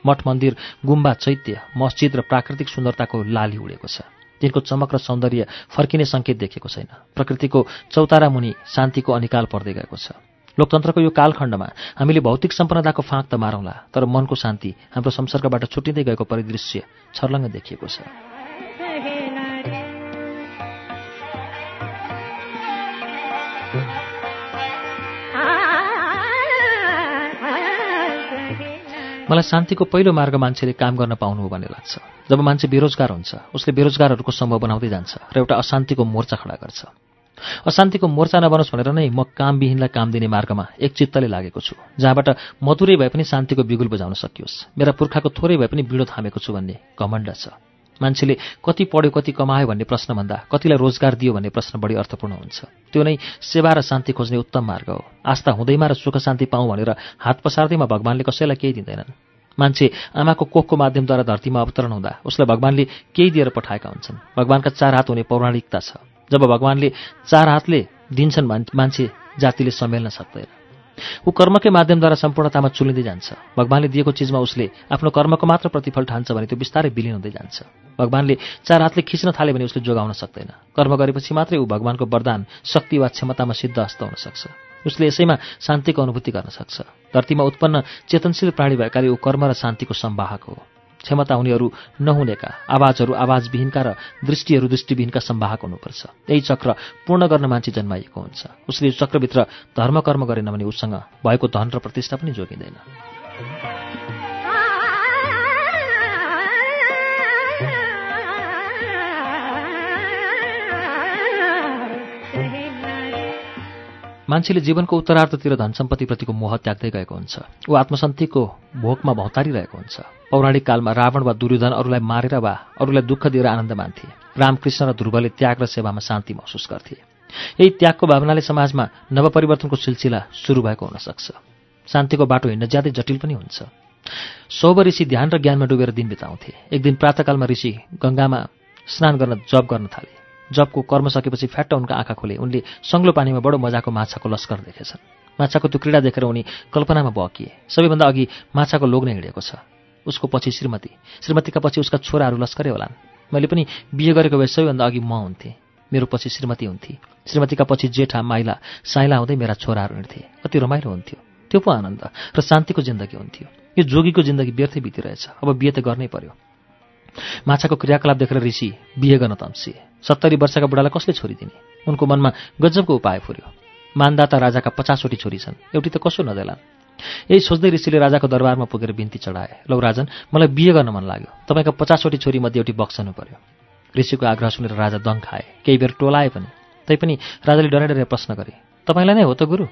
मठ मन्दिर गुम्बा चैत्य मस्जिद र प्राकृतिक सुन्दरताको लाली उडेको छ। तिनको चमक र सौन्दर्य फर्किने सङ्केत देखेको छैन। प्रकृतिको चौतारा मुनि शान्तिको अनिकाल पर्दै गएको छ। लोकतन्त्रको यो कालखण्डमा हामीले भौतिक सम्पन्नताको फाँक त मारौँला तर मनको शान्ति हाम्रो संसर्गबाट छुट्टिँदै गएको परिदृश्य छर्लङ्ग देखिएको छ। मलाई शान्तिको पहिलो मार्ग मान्छेले काम गर्न पाउनु हो भन्ने लाग्छ। जब मान्छे बेरोजगार हुन्छ उसले बेरोजगारहरूको समूह बनाउँदै जान्छ र एउटा अशान्तिको मोर्चा खडा गर्छ। अशान्तिको मोर्चा नबनोस् भनेर नै म कामविहीनलाई काम दिने मार्गमा एक चित्तले लागेको छु जहाँबाट मधुरै भए पनि शान्तिको बिगुल बजाउन सकियोस्। मेरा पुर्खाको थोरै भए पनि बिडो थामेको छु भन्ने घमण्ड छ। मान्छेले कति पढ्यो कति कमायो भन्ने प्रश्नभन्दा कतिलाई रोजगार दियो भन्ने प्रश्न बढी अर्थपूर्ण हुन्छ। त्यो नै सेवा र शान्ति खोज्ने उत्तम मार्ग हो। आस्था हुँदैमा र सुख शान्ति पाऊँ भनेर हात पसार्दैमा भगवान्ले कसैलाई केही दिँदैनन्। मान्छे आमाको कोखको माध्यमद्वारा धरतीमा अवतरण हुँदा उसलाई भगवान्ले केही दिएर पठाएका हुन्छन्। भगवान्का चार हात हुने पौराणिकता छ। जब भगवान्ले चार हातले दिन्छन् मान्छे जातिले समेल्न सक्दैन। ऊ कर्मकै माध्यमद्वारा सम्पूर्णतामा चुलिँदै जान्छ। भगवान्ले दिएको चिजमा उसले आफ्नो कर्मको मात्र प्रतिफल ठान्छ भने त्यो बिस्तारै विलिन हुँदै जान्छ। भगवान्ले चार हातले खिच्न थाल्यो भने उसले जोगाउन सक्दैन। कर्म गरेपछि मात्रै ऊ भगवान्को वरदान शक्ति वा क्षमतामा सिद्ध हस्त हुन सक्छ। उसले यसैमा शान्तिको अनुभूति गर्न सक्छ। धरतीमा उत्पन्न चेतनशील प्राणी भएकाले ऊ कर्म र शान्तिको सम्वाहक हो। क्षमता हुनेहरू नहुनेका आवाजहरू आवाजविहीनका र दृष्टिहरू दृष्टिविहीनका सम्वाहक हुनुपर्छ। यही चक्र पूर्ण गर्न मान्छे जन्माइएको हुन्छ। उसले यो चक्रभित्र धर्मकर्म गरेन भने उसँग भएको धन र प्रतिष्ठा पनि जोगिँदैन। मान्छेले जीवनको उत्तरार्धतिर धन सम्पत्तिप्रतिको मोह त्याग्दै गएको हुन्छ। ऊ आत्मसन्तिको भोकमा भौतारिरहेको हुन्छ। पौराणिक कालमा रावण वा दुर्योधन अरूलाई मारेर वा अरूलाई दुःख दिएर आनन्द मान्थे। रामकृष्ण र ध्रुवले त्याग र सेवामा शान्ति महसुस गर्थे। यही त्यागको भावनाले समाजमा नवपरिवर्तनको सिलसिला सुरु भएको हुनसक्छ। शान्तिको बाटो हिँड्न ज्यादै जटिल पनि हुन्छ। सौभ ऋषि ध्यान र ज्ञानमा डुबेर दिन बिताउँथे। एक दिन प्रातकालमा ऋषि गङ्गामा स्नान गर्न जप गर्न थाले। जबको कर्म सकेपछि फ्याट्ट उनका आँखा खोले। उनले सङ्लो पानीमा बडो मजाको माछाको लस्कर देखेछन्। माछाको त्यो क्रीडा देखेर उनी कल्पनामा बकिए सबैभन्दा अघि माछाको लोग नै हिँडेको छ। उसको पछि श्रीमती। श्रीमतीका पछि उसका छोराहरू लस्करै होलान्। मैले पनि बिहे गरेको भए सबैभन्दा अघि म हुन्थेँ। मेरो पछि श्रीमती हुन्थे। श्रीमतीका पछि जेठा माइला साइला हुँदै मेरा छोराहरू हिँड्थे। कति रमाइलो हुन्थ्यो। त्यो पो आनन्द र शान्तिको जिन्दगी हुन्थ्यो। यो जोगीको जिन्दगी व्यर्थै बितिरहेछ। अब बिहे त गर्नै पर्यो। माछाको क्रियाकलाप देखेर ऋषि बिहे गर्न तम्सिए सत्तरी वर्षका बुढालाई कसले छोरी दिने? उनको मनमा गजबको उपाय फुर्यो। मानदाता राजाका पचासवटी छोरी छन्। एउटी त कसो नदेलान्? यही सोच्दै ऋषिले राजाको दरबारमा पुगेर बिन्ती चढाए। लौ राजन मलाई बिहे गर्न मन लाग्यो। तपाईँका पचासवटी छोरी मध्ये एउटी बक्सनु पर्यो ऋषिको आग्रह सुनेर राजा दङ खाए। केही बेर टोलाए पनि। तैपनि राजाले डराइ डराइ प्रश्न गरे तपाईँलाई नै हो त गुरु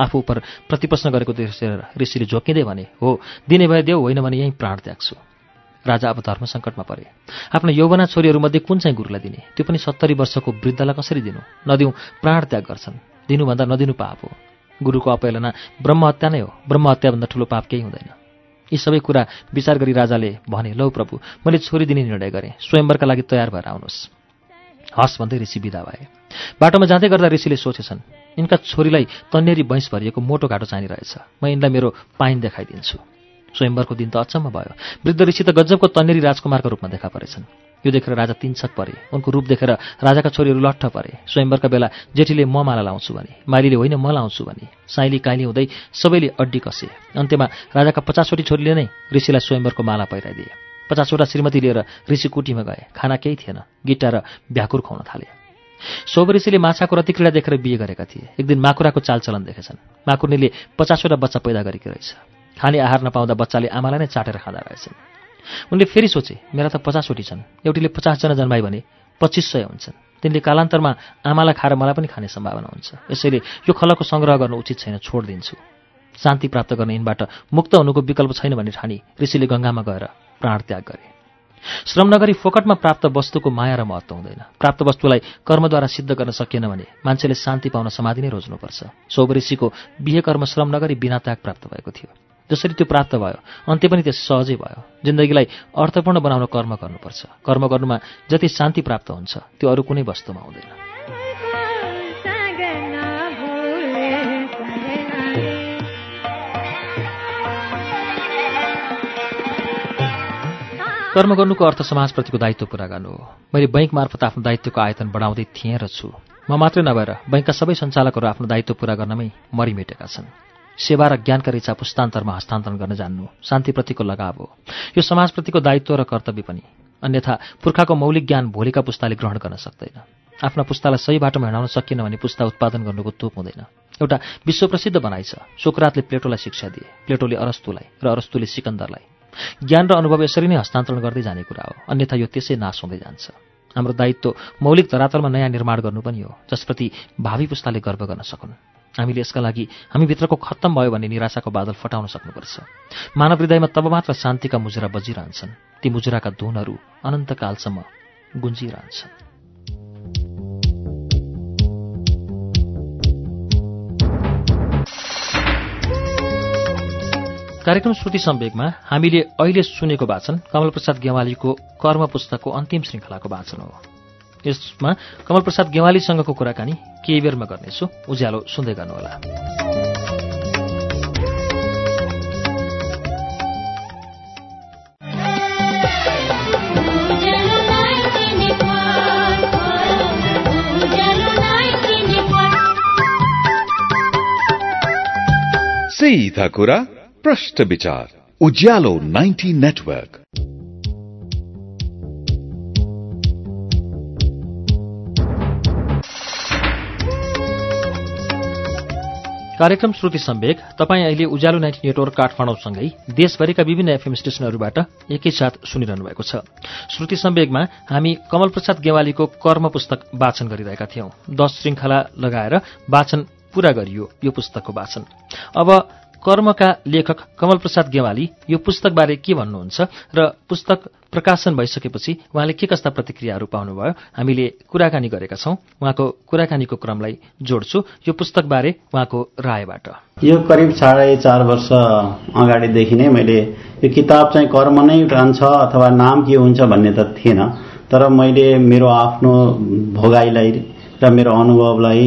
आफू उप प्रतिप्रश्न गरेको देखेर ऋषिले झोकिँदै भने हो दिने भए देऊ होइन भने यहीँ प्राण त्याग्छु। राजा अब धर्म सङ्कटमा परे। आफ्नो यौवना छोरीहरूमध्ये कुन चाहिँ गुरुलाई दिने? त्यो पनि सत्तरी वर्षको वृद्धलाई कसरी दिनु? नदिउँ प्राण त्याग गर्छन्। दिनुभन्दा नदिनु पाप हो। गुरुको अपहेलना ब्रह्महत्या नै हो। ब्रह्महत्याभन्दा ठुलो पाप केही हुँदैन। यी सबै कुरा विचार गरी राजाले भने लौ प्रभु मैले छोरी दिने निर्णय गरेँ। स्वयम्वरका लागि तयार भएर आउनुहोस्। हस् भन्दै ऋषि विदा भए। बाटोमा जाँदै गर्दा ऋषिले सोचेछन् यिनका छोरीलाई तन्नेरी बैंस भरिएको मोटो घाटो चाहिरहेछ म यिनलाई मेरो पाइन देखाइदिन्छु। स्वयम्वरको दिन त अचम्म भयो। वृद्ध ऋषि त गजबको तन्नेरी राजकुमारको रूपमा देखा परेछन्। यो देखेर राजा तिनछक परे। उनको रूप देखेर राजाका छोरीहरू लट्ठ परे। स्वयम्वरका बेला जेठीले म माला लाउँछु भने माइलीले होइन म लाउँछु भने साइली काइली हुँदै सबैले अड्डी कसे। अन्त्यमा राजाका पचासवटी छोरीले नै ऋषिलाई स्वयम्वरको माला पहिराइदिए। पचासवटा श्रीमती लिएर ऋषि कुटीमा गए। खाना केही थिएन। गिट्टा र भ्याकुर खुवाउन थाले। ऋषिले माछाको रतिक्रिया देखेर बिहे गरेका थिए। एक दिन माकुराको चालचलन देखेछन्। माकुर्नीले पचासवटा बच्चा पैदा गरेकी रहेछ। खाने आहार नपाउँदा बच्चाले आमालाई नै चाटेर खाँदा रहेछन्। उनले फेरि सोचे मेरा त पचासवटी छन्। एउटीले पचासजना जन्माए भने पच्चिस सय हुन्छन्। तिनले कालान्तरमा आमालाई खाएर मलाई पनि खाने सम्भावना हुन्छ। यसैले यो खलको सङ्ग्रह गर्नु उचित छैन छोडिदिन्छु। शान्ति प्राप्त गर्ने यिनबाट मुक्त हुनुको विकल्प छैन भन्ने ठानी ऋषिले गङ्गामा गएर प्राण त्याग गरे। श्रम नगरी फोकटमा प्राप्त वस्तुको माया र महत्व हुँदैन। प्राप्त वस्तुलाई कर्मद्वारा सिद्ध गर्न सकिएन भने मान्छेले शान्ति पाउन समाधि नै रोज्नुपर्छ। ऋषिको बिहे कर्म श्रम नगरी बिना त्याग प्राप्त भएको थियो। जसरी त्यो प्राप्त भयो अन्त्य पनि त्यस सहजै भयो। जिन्दगीलाई अर्थपूर्ण बनाउन कर्म गर्नुपर्छ। कर्म गर्नुमा जति शान्ति प्राप्त हुन्छ त्यो अरू कुनै वस्तुमा हुँदैन। कर्म गर्नुको अर्थ समाजप्रतिको दायित्व पूरा गर्नु हो। मैले बैङ्क मार्फत आफ्नो दायित्वको आयतन बढाउँदै थिएँ र छु। म मात्रै नभएर बैङ्कका सबै सञ्चालकहरू आफ्नो दायित्व पूरा गर्नमै मरिमेटेका छन्। सेवा र ज्ञानका रिचा पुस्तान्तरमा हस्तान्तरण गर्न जान्नु शान्तिप्रतिको लगाव हो। यो समाजप्रतिको दायित्व र कर्तव्य पनि। अन्यथा पुर्खाको मौलिक ज्ञान भोलिका पुस्ताले ग्रहण गर्न सक्दैन। आफ्ना पुस्तालाई सही बाटोमा हिँडाउन सकिएन भने पुस्ता उत्पादन गर्नुको तोप हुँदैन। एउटा विश्वप्रसिद्ध भनाइ छ। सोकरातले प्लेटोलाई शिक्षा दिए। प्लेटोले अरस्तुलाई र अरस्तुले सिकन्दरलाई। ज्ञान र अनुभव यसरी नै हस्तान्तरण गर्दै जाने कुरा हो। अन्यथा यो त्यसै नाश हुँदै जान्छ। हाम्रो दायित्व मौलिक धरातलमा नयाँ निर्माण गर्नु पनि हो जसप्रति भावी पुस्ताले गर्व गर्न सकुन्। हामीले यसका लागि हामीभित्रको खत्तम भयो भन्ने निराशाको बादल फटाउन सक्नुपर्छ। मानव हृदयमा तब मात्र शान्तिका मुजुरा बजिरहन्छन्। ती मुजुराका धुनहरू अनन्तकालसम्म गुन्जिरहन्छन्। कार्यक्रम श्रुति सम्वेकमा हामीले अहिले सुनेको वाचन कमलप्रसाद गेवालीको कर्म पुस्तकको अन्तिम श्रृङ्खलाको वाचन हो। यसमा कमलप्रसाद गेवालीसँगको कुराकानी केही बेरमा गर्नेछु। उज्यालो सुन्दै गर्नुहोला। सीधा कुरा प्रश्न विचार। उज्यालो 90 नेटवर्क। कार्यक्रम श्रुति सम्वेक तपाईँ अहिले उज्यालो नाइन्टी नेटवर्क काठमाडौँसँगै देशभरिका विभिन्न एफएम स्टेशनहरूबाट एकैसाथ सुनिरहनु भएको छ। श्रुति सम्वेकमा हामी कमल प्रसाद गेवालीको कर्म पुस्तक वाचन गरिरहेका थियौं। दश श्रृङ्खला लगाएर वाचन पूरा गरियो यो पुस्तकको वाचन। अब कर्मका लेखक कमल प्रसाद गेवाली यो पुस्तकबारे के भन्नुहुन्छ र पुस्तक प्रकाशन भइसकेपछि उहाँले के कस्ता प्रतिक्रियाहरू पाउनुभयो? हामीले कुराकानी गरेका छौं। उहाँको कुराकानीको क्रमलाई जोड्छु। यो पुस्तकबारे उहाँको रायबाट। यो करिब साढे चार वर्ष अगाडिदेखि नै मैले यो किताब चाहिँ कर्म नै रहन्छ अथवा नाम के हुन्छ भन्ने त थिएन। तर मैले मेरो आफ्नो भोगाईलाई र मेरो अनुभवलाई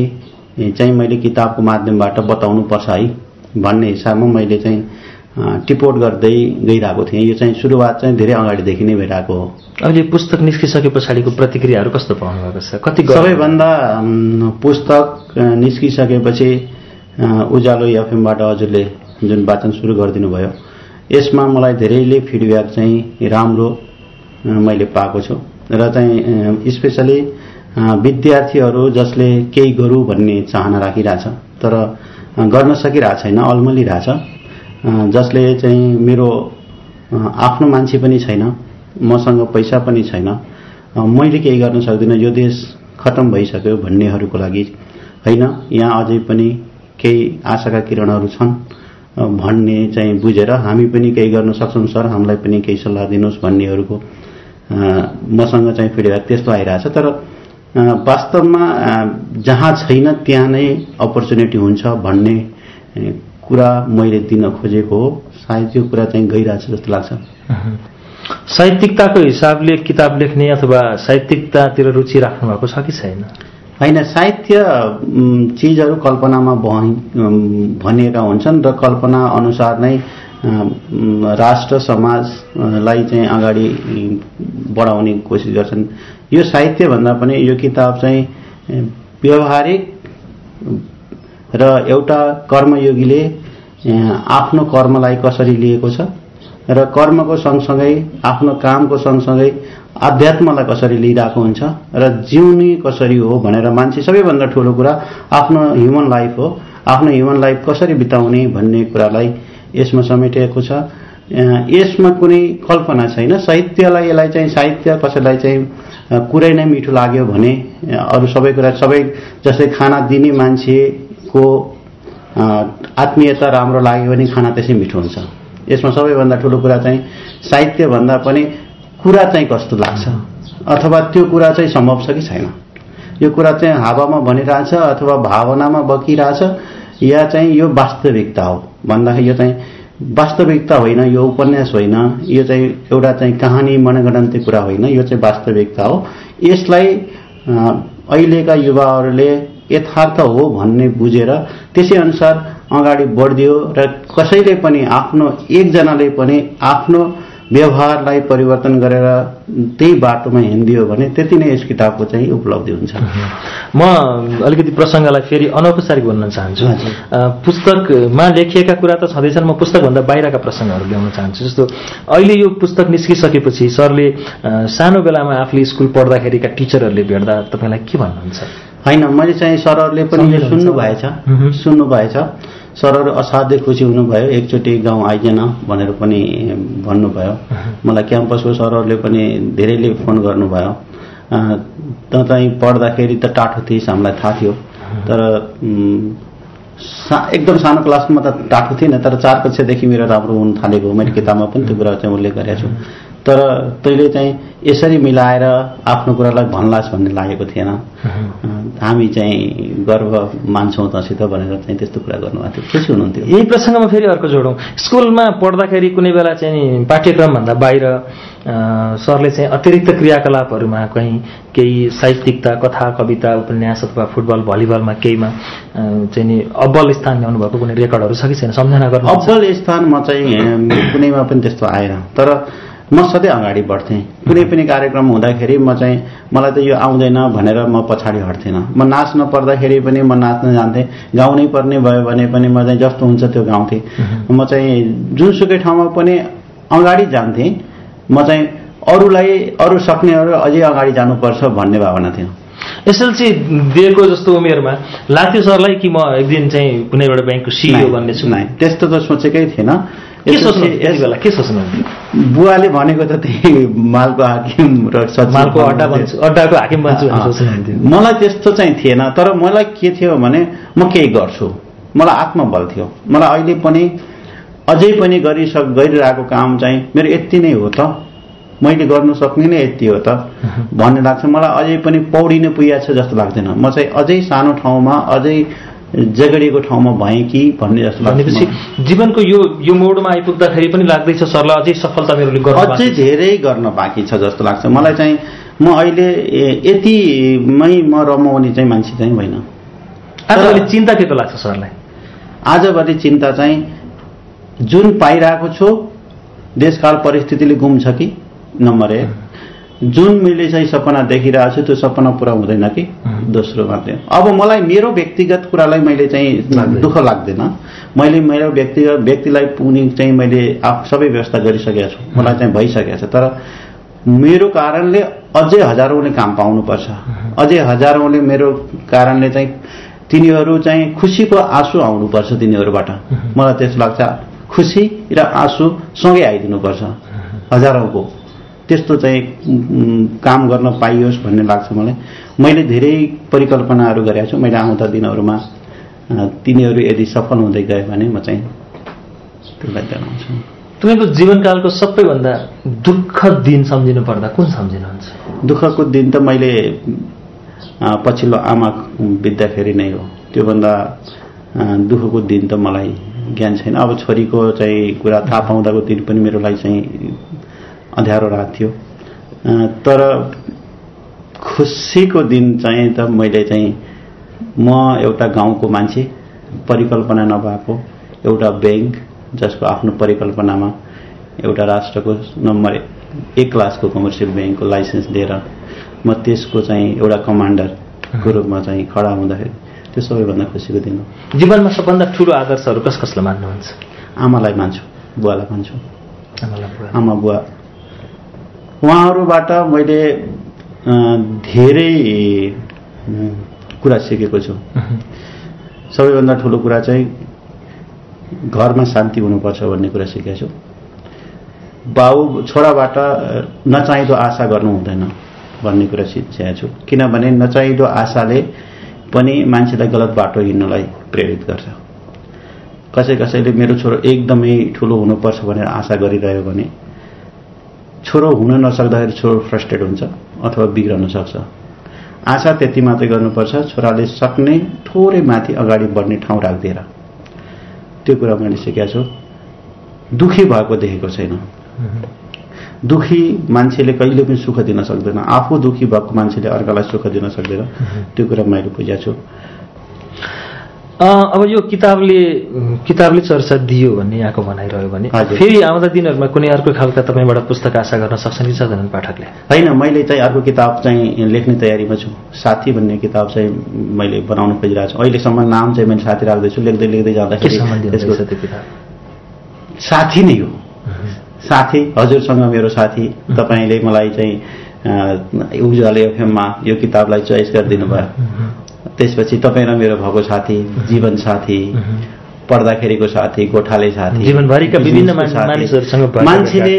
चाहिँ मैले किताबको माध्यमबाट बताउनु पर्छ है। भन्ने हिसाबमा मैले चाहिँ टिपोट गर्दै गइरहेको थिएँ। यो चाहिँ सुरुवात चाहिँ धेरै अगाडिदेखि नै भइरहेको हो। अहिले पुस्तक निस्किसके पछाडिको प्रतिक्रियाहरू कस्तो पाउनु भएको छ? कति सबैभन्दा पुस्तक निस्किसकेपछि उज्यालो एफएमबाट हजुरले जुन वाचन सुरु गरिदिनु भयो यसमा मलाई धेरैले फिडब्याक चाहिँ राम्रो मैले पाएको छु। र चाहिँ स्पेसली विद्यार्थीहरू जसले केही गरौँ भन्ने चाहना राखिरहेछ तर गर्न सकिरहेको छैन अल्मलिरहेछ। जसले चाहिँ मेरो आफ्नो मान्छे पनि छैन मसँग पैसा पनि छैन। मैले केही गर्न सक्दिनँ यो देश खतम भइसक्यो भन्नेहरूको लागि। होइन यहाँ अझै पनि केही आशाका किरणहरू छन् भन्ने चाहिँ बुझेर हामी पनि केही गर्न सक्छौँ सर। हामीलाई पनि केही सल्लाह दिनुहोस् भन्नेहरूको मसँग चाहिँ फिडब्याक त्यस्तो आइरहेछ। तर वास्तवमा जहाँ छैन त्यहाँ नै अपर्च्युनिटी हुन्छ भन्ने कुरा मैले दिन खोजेको हो। सायद यो कुरा चाहिँ गइरहेछ जस्तो लाग्छ। साहित्यिकताको हिसाबले किताब लेख्ने अथवा साहित्यिकतातिर रुचि राख्नु भएको छ कि छैन? होइन साहित्य चिजहरू कल्पनामा भनिएका हुन्छन् र कल्पना अनुसार नै राष्ट्र समाजलाई चाहिँ अगाडि बढाउने कोसिस गर्छन्। यो साहित्यभन्दा पनि यो किताब चाहिँ व्यवहारिक र एउटा कर्मयोगीले आफ्नो कर्मलाई कसरी लिएको छ र कर्मको सँगसँगै आफ्नो कामको सँगसँगै आध्यात्मलाई कसरी लिइरहेको हुन्छ र जिउने कसरी हो भनेर मान्छे सबैभन्दा ठुलो कुरा आफ्नो ह्युमन लाइफ हो। आफ्नो ह्युमन लाइफ कसरी बिताउने भन्ने कुरालाई यसमा समेटिएको छ। यसमा कुनै कल्पना छैन। साहित्यलाई यसलाई चाहिँ साहित्य कसैलाई चाहिँ कुरै नै मिठो लाग्यो भने अरू सबै कुरा सबै जस्तै खाना दिने मान्छेको आत्मीयता राम्रो लाग्यो भने खाना त्यसै मिठो हुन्छ। यसमा सबैभन्दा ठुलो कुरा चाहिँ साहित्यभन्दा पनि कुरा चाहिँ कस्तो लाग्छ? अथवा त्यो कुरा चाहिँ सम्भव छ कि छैन? यो कुरा चाहिँ हावामा भनिरहेछ अथवा भावनामा बकिरहेछ या चाहिँ यो वास्तविकता हो? भन्दाखेरि यो चाहिँ वास्तविकता होइन यो उपन्यास होइन यो चाहिँ एउटा चाहिँ कहानी मनगणन्ती कुरा होइन यो चाहिँ वास्तविकता हो। यसलाई अहिलेका युवाहरूले यथार्थ हो भन्ने बुझेर त्यसै अनुसार अगाडि बढिदियो र कसैले पनि आफ्नो एकजनाले पनि आफ्नो व्यवहारलाई परिवर्तन गरेर त्यही बाटोमा हिँडिदियो भने त्यति नै यस किताबको चाहिँ उपलब्धि हुन्छ। म अलिकति प्रसङ्गलाई फेरि अनौपचारिक भन्न चाहन्छु। पुस्तकमा लेखिएका कुरा त छँदैछन्। म पुस्तकभन्दा बाहिरका प्रसङ्गहरू ल्याउन चाहन्छु। जस्तो अहिले यो पुस्तक निस्किसकेपछि सरले सानो बेलामा आफूले स्कुल पढ्दाखेरिका टिचरहरूले भेट्दा तपाईँलाई के भन्नुहुन्छ? होइन मैले चाहिँ सरहरूले पनि यो सम्झिनुहुन्छ? सरहरू असाध्यै खुसी हुनुभयो एकचोटि गाउँ आइजेन भनेर पनि भन्नुभयो। मलाई क्याम्पसको सरहरूले पनि धेरैले फोन गर्नुभयो। त चाहिँ पढ्दाखेरि त टाठो थिइस् हामीलाई थाहा थियो। तर सा एकदम सानो क्लासमा त टाठो थिएन तर चार कक्षादेखि मेरो राम्रो हुन थालेको। मैले किताबमा पनि त्यो कुरा चाहिँ उल्लेख गरेको छु। तर तैँले चाहिँ यसरी मिलाएर आफ्नो कुरालाई भन्लास् भन्ने लागेको थिएन। हामी चाहिँ गर्व मान्छौँ तसित भनेर चाहिँ त्यस्तो कुरा गर्नुभएको थियो। खुसी हुनुहुन्थ्यो। यही प्रसङ्गमा फेरि अर्को जोडौँ। स्कुलमा पढ्दाखेरि कुनै बेला चाहिँ पाठ्यक्रमभन्दा बाहिर सरले चाहिँ अतिरिक्त क्रियाकलापहरूमा कहीँ केही साहित्यिकता कथा कविता उपन्यास अथवा फुटबल भलिबलमा केहीमा चाहिँ नि अब्बल स्थान ल्याउनु भएको कुनै रेकर्डहरू छ कि छैन? सम्झना गर्नु अब्बल स्थान म चाहिँ कुनैमा पनि त्यस्तो आएन। तर म सधैँ अगाडि बढ्थेँ। कुनै पनि कार्यक्रम हुँदाखेरि म चाहिँ मलाई त यो आउँदैन भनेर म पछाडि हट्थेन। म नाच्न पर्दाखेरि पनि म नाच्न जान्थेँ। गाउनै पर्ने भयो भने पनि म चाहिँ जस्तो हुन्छ त्यो गाउँथेँ। म चाहिँ जुनसुकै ठाउँमा पनि अगाडि जान्थेँ। म चाहिँ अरूलाई अरू सक्नेहरू अझै अगाडि जानुपर्छ भन्ने भावना थियो। एसएलसी दिएको जस्तो उमेरमा लाग्थ्यो सरलाई कि म एक दिन चाहिँ कुनै एउटा ब्याङ्कको सिइओ बन्ने छु? नै, त्यस्तो त सोचेकै थिएन। के सोच्नु यसपछि- यति बेला के सोच्नुहुन्थ्यो बुवाले भनेको त त्यही मालको हाकिम र सचिव मालको अड्डा बन्छु अड्डाको हाकिम बन्छु सोच्नुहुन्थ्यो मलाई त्यस्तो चाहिँ थिएन तर मलाई के थियो भने म केही गर्छु। मलाई आत्मबल थियो। मलाई अहिले पनि अझै पनि गरिसक गरिरहेको काम चाहिँ मेरो यति नै हो त। मैले गर्नु सक्ने नै यति हो त। भन्ने लाग्छ। मलाई अझै पनि पौडिनु पुगेको छ जस्तो लाग्दैन। म चाहिँ अझै सानो ठाउँमा अझै जगडिएको ठाउँमा भएँ कि भन्ने जस्तो भनेपछि। जीवनको यो यो मोडमा आइपुग्दाखेरि पनि लाग्दैछ सरलाई अझै सफलता मेरो अझै। धेरै गर्न बाँकी छ जस्तो लाग्छ। मलाई चाहिँ म अहिले यतिमै म रमाउने चाहिँ मान्छे चाहिँ होइन। आजभोलि चिन्ता के को लाग्छ सरलाई? आजभरि चिन्ता चाहिँ जुन पाइरहेको छु देशकाल परिस्थितिले गुम्छ कि? नम्बर एक। जुन मैले चाहिँ सपना देखिरहेको छु त्यो सपना पुरा हुँदैन कि? दोस्रो मात्रै अब मलाई मेरो व्यक्तिगत कुरालाई मैले चाहिँ। दुःख लाग्दैन। मैले मेरो व्यक्तिगत व्यक्तिलाई पुग्ने चाहिँ मैले आफ- सबै व्यवस्था गरिसकेको छु। मलाई चाहिँ भइसकेको छ। तर मेरो कारणले अझै हजारौँले काम पाउनुपर्छ। अझै हजारौँले मेरो कारणले चाहिँ तिनीहरू चाहिँ खुसीको आँसु आउनुपर्छ तिनीहरूबाट। मलाई त्यस्तो लाग्छ। खुसी र आँसु सँगै आइदिनुपर्छ। हजारौँको। त्यस्तो चाहिँ काम गर्न पाइयोस् भन्ने लाग्छ मलाई। मैले धेरै परिकल्पनाहरू गरेका छु। मैले आउँदा दिनहरूमा तिनीहरू यदि सफल हुँदै गयो भने म चाहिँ त्यसलाई जनाउँछु। तपाईँको जीवनकालको सबैभन्दा दुःखद दिन सम्झिनु पर्दा कुन सम्झिनुहुन्छ? दुःखको दिन त मैले पछिल्लो आमा बित्दाखेरि नै हो। त्योभन्दा दुःखको दिन त मलाई ज्ञान छैन। अब छोरीको चाहिँ कुरा थाहा पाउँदाको दिन पनि मेरो लागि चाहिँ अँध्यारो रात थियो। तर खुसीको दिन चाहिँ त मैले चाहिँ म एउटा गाउँको मान्छे परिकल्पना नभएको एउटा ब्याङ्क जसको आफ्नो परिकल्पनामा एउटा राष्ट्रको नम्बर एक क्लासको कमर्सियल ब्याङ्कको लाइसेन्स लिएर म त्यसको चाहिँ एउटा कमान्डरको रूपमा चाहिँ खडा हुँदाखेरि त्यो सबैभन्दा खुसीको दिन हो। जीवनमा सबभन्दा ठुलो आदर्शहरू कस कसलाई मान्नुहुन्छ? आमालाई मान्छु बुवालाई मान्छु। आमा बुवा उहाँहरूबाट मैले धेरै कुरा सिकेको छु। सबैभन्दा ठुलो कुरा चाहिँ घरमा शान्ति हुनुपर्छ भन्ने कुरा सिकेको छु। बाउ छोराबाट नचाहिँदो आशा गर्नु हुँदैन भन्ने कुरा सिकेको छु। किनभने नचाहिँदो आशाले पनि मान्छेलाई गलत बाटो हिँड्नलाई प्रेरित गर्छ। कसै कसैले मेरो छोरो एकदमै ठुलो हुनुपर्छ भनेर आशा गरिरह्यो भने छोरो हुन नसक्दाखेरि छोरो फ्रस्ट्रेट हुन्छ अथवा बिग्रन सक्छ। आशा त्यति मात्रै गर्नुपर्छ छोराले सक्ने थोरै माथि अगाडि बढ्ने ठाउँ राखिदिएर। त्यो कुरा मैले सिकेको छु। दुखी भएको देखेको छैन। दुखी मान्छेले कहिले पनि सुख दिन सक्दैन। आफू दुखी भएको मान्छेले अर्कालाई सुख दिन सक्दैन। त्यो कुरा मैले बुझेको छु। अब यो किताबले किताबले चर्चा दियो भन्ने यहाँको भनाइरह्यो भने। फेरि आउँदा दिनहरूमा कुनै अर्को खालका तपाईँबाट पुस्तक आशा गर्न सक्छन् कि सक्दैनन् पाठकले? होइन मैले चाहिँ अर्को किताब चाहिँ लेख्ने तयारीमा छु। साथी भन्ने किताब चाहिँ मैले बनाउन खोजिरहेको छु। अहिलेसम्म नाम चाहिँ मैले साथी राख्दैछु लेख्दै लेख्दै के जाँदाखेरि साथी नै हो। साथी हजुरसँग मेरो साथी तपाईँले मलाई चाहिँ उज्यालो एफएममा यो किताबलाई चोइस गरिदिनु भयो त्यसपछि तपाईँ र मेरो भएको साथी जीवन साथी पढ्दाखेरिको साथी गोठाले साथी जीवनभरिका विभिन्न। मानिसहरूसँग मान्छेले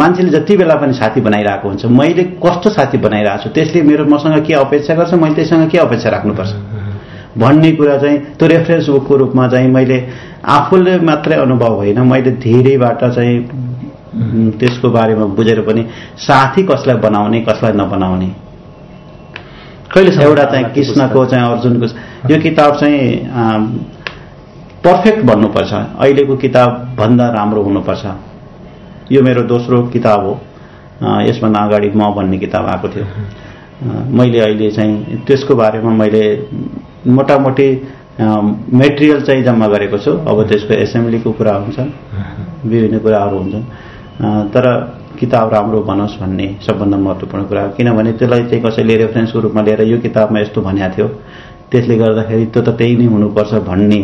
मान्छेले जति बेला पनि साथी बनाइरहेको हुन्छ मैले कस्तो साथी बनाइरहेको छु त्यसले मेरो मसँग के अपेक्षा गर्छ मैले त्यससँग के अपेक्षा राख्नुपर्छ? भन्ने कुरा चाहिँ त्यो रेफरेन्स बुकको रूपमा चाहिँ मैले आफूले मात्रै अनुभव होइन मैले धेरैबाट चाहिँ त्यसको बारेमा बुझेर पनि साथी कसलाई बनाउने कसलाई नबनाउने। कहिलेसम्म एउटा चाहिँ कृष्णको? चाहिँ अर्जुनको यो किताब चाहिँ पर्फेक्ट भन्नुपर्छ। अहिलेको किताब भन्दा राम्रो हुनुपर्छ। यो मेरो दोस्रो किताब हो। यसभन्दा अगाडि म भन्ने किताब आएको थियो। मैले अहिले चाहिँ त्यसको बारेमा मैले मोटामोटी मेटेरियल चाहिँ जम्मा गरेको छु। अब त्यसको एसेम्ब्लीको कुरा हुन्छन् विभिन्न कुराहरू हुन्छन्। तर किताब राम्रो बनोस् भन्ने सबभन्दा महत्त्वपूर्ण कुरा हो। किनभने त्यसलाई चाहिँ कसैले रेफरेन्सको रूपमा लिएर यो किताबमा यस्तो भन्या थियो। त्यसले गर्दाखेरि त्यो त त्यही नै हुनुपर्छ भन्ने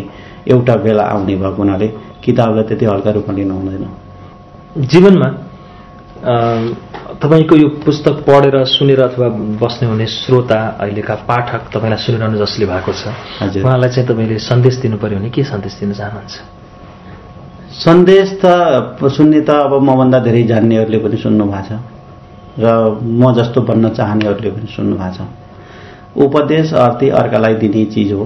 एउटा बेला आउने भएको हुनाले किताबलाई त्यति हल्का रूपमा लिनु हुँदैन। जीवनमा तपाईँको यो पुस्तक पढेर सुनेर अथवा बस्ने हुने श्रोता अहिलेका पाठक तपाईँलाई सुनिरहनु जसले भएको छ हजुर। उहाँलाई चाहिँ तपाईँले सन्देश दिनु पर्यो भने के सन्देश दिन चाहनुहुन्छ? सन्देश त सुन्ने त अब मभन्दा धेरै जान्नेहरूले पनि सुन्नु भएको छ। र म जस्तो बन्न चाहनेहरूले पनि सुन्नु भएको छ। उपदेश अर्थी अर्कालाई दिने चिज हो।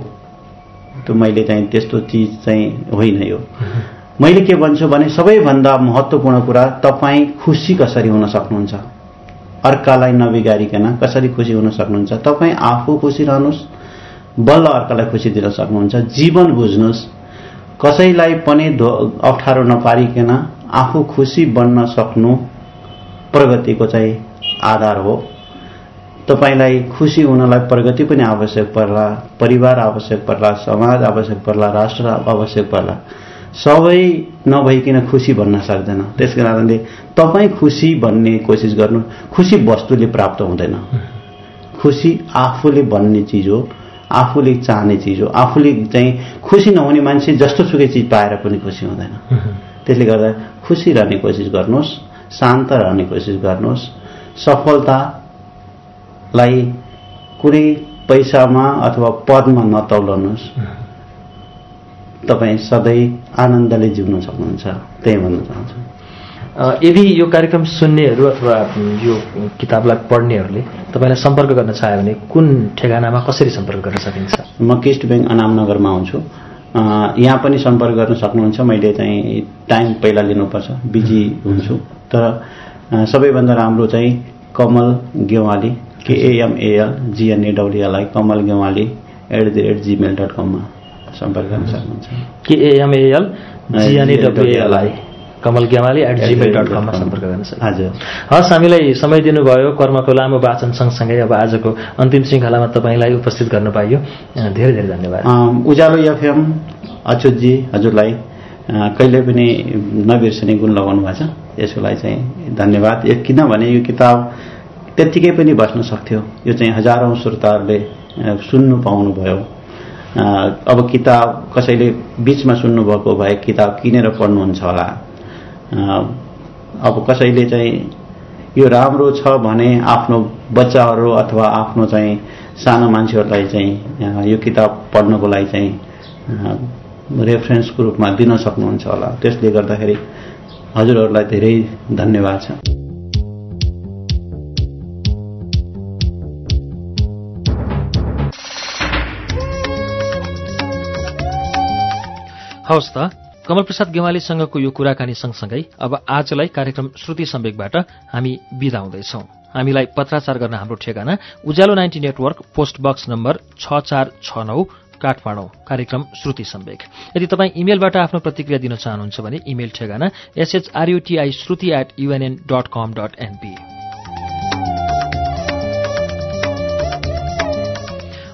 त्यो मैले चाहिँ त्यस्तो चिज चाहिँ होइन यो। मैले के भन्छु भने सबैभन्दा महत्त्वपूर्ण कुरा तपाईँ खुसी कसरी हुन सक्नुहुन्छ? अर्कालाई नबिगारिकन कसरी खुसी हुन सक्नुहुन्छ? तपाईँ आफू खुसी रहनुहोस् बल्ल अर्कालाई खुसी दिन सक्नुहुन्छ जीवन बुझ्नुहोस्। कसैलाई पनि अप्ठ्यारो नपारिकन आफू खुसी बन्न सक्नु प्रगतिको चाहिँ आधार हो। तपाईँलाई खुसी हुनलाई प्रगति पनि आवश्यक पर्ला परिवार आवश्यक पर्ला समाज आवश्यक पर्ला राष्ट्र आवश्यक पर्ला। सबै नभइकन खुसी भन्न सक्दैन। त्यसको कारणले तपाईँ खुसी भन्ने कोसिस गर्नु खुसी वस्तुले प्राप्त हुँदैन। खुसी आफूले भन्ने चिज हो। आफूले चाहने चिज हो। आफूले चाहिँ खुसी नहुने मान्छे जस्तो सुकै चिज पाएर पनि खुसी हुँदैन। त्यसले गर्दा खुसी रहने कोसिस गर्नुहोस् शान्त रहने कोसिस गर्नुहोस् सफलतालाई कुनै पैसामा अथवा पदमा नतौलनुहोस्। तपाईँ सधैँ आनन्दले जिउन सक्नुहुन्छ। त्यही भन्न चाहन्छु। यदि यो कार्यक्रम सुन्नेहरू अथवा यो किताबलाई पढ्नेहरूले तपाईँलाई सम्पर्क गर्न चाह्यो भने कुन ठेगानामा कसरी सम्पर्क गर्न सकिन्छ? म किस्ट ब्याङ्क अनामनगरमा हुन्छु। यहाँ पनि सम्पर्क गर्न सक्नुहुन्छ। मैले चाहिँ टाइम पहिला लिनुपर्छ। बिजी हुन्छु। तर सबैभन्दा राम्रो चाहिँ Kamal Gewali K M L G N A W L I Kamal Gewali at the rate Gmail dot कममा सम्पर्क गर्न सक्नुहुन्छ। K M L G N A W L I Kamal Gemali at Gmail dot कममा सम्पर्क गर्न सक्छ। हजुर। हस् हामीलाई समय दिनुभयो। कर्मको लामो वाचन सँगसँगै अब आजको अन्तिम श्रृङ्खलामा तपाईँलाई उपस्थित गर्न पाइयो। धेरै धेरै धन्यवाद। उज्यालो एफएम अच्युतजी हजुरलाई कहिले पनि नबिर्सने गुण लगाउनु भएको छ। यसको लागि चाहिँ धन्यवाद। किनभने यो किताब त्यत्तिकै पनि बस्न सक्थ्यो। यो चाहिँ हजारौँ श्रोताहरूले सुन्नु पाउनुभयो। अब किताब कसैले बिचमा सुन्नुभएको भए किताब किनेर पढ्नुहुन्छ होला। अब कसैले चाहिँ यो राम्रो छ भने आफ्नो बच्चाहरू अथवा आफ्नो चाहिँ सानो मान्छेहरूलाई चाहिँ यो किताब पढ्नको लागि चाहिँ रेफरेन्सको रूपमा दिन सक्नुहुन्छ होला। त्यसले गर्दाखेरि हजुरहरूलाई धेरै धन्यवाद छ। हवस् त। कमलप्रसाद गेवालीसँगको यो कुराकानी सँगसँगै अब आजलाई कार्यक्रम श्रुति सम्वेकबाट हामी बिदा हुँदैछौँ। हामीलाई पत्राचार गर्न हाम्रो ठेगाना Ujyaalo ninety network post box number छ चार छ नौ काठमाडौँ। कार्यक्रम श्रुति सम्वेक। यदि तपाईँ इमेलबाट आफ्नो प्रतिक्रिया दिन चाहनुहुन्छ भने इमेल ठेगाना S H R U T I Shruti at U N N dot com dot N P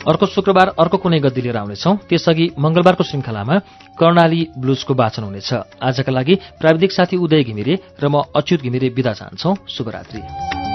अर्को शुक्रबार अर्को कुनै गद्दी लिएर आउनेछौँ। त्यसअघि मंगलबारको श्रृङ्खलामा कर्णाली ब्लुजको वाचन हुनेछ। आजका लागि प्राविधिक साथी उदय घिमिरे र म अच्युत घिमिरे विदा चाहन्छौ। शुभरात्री।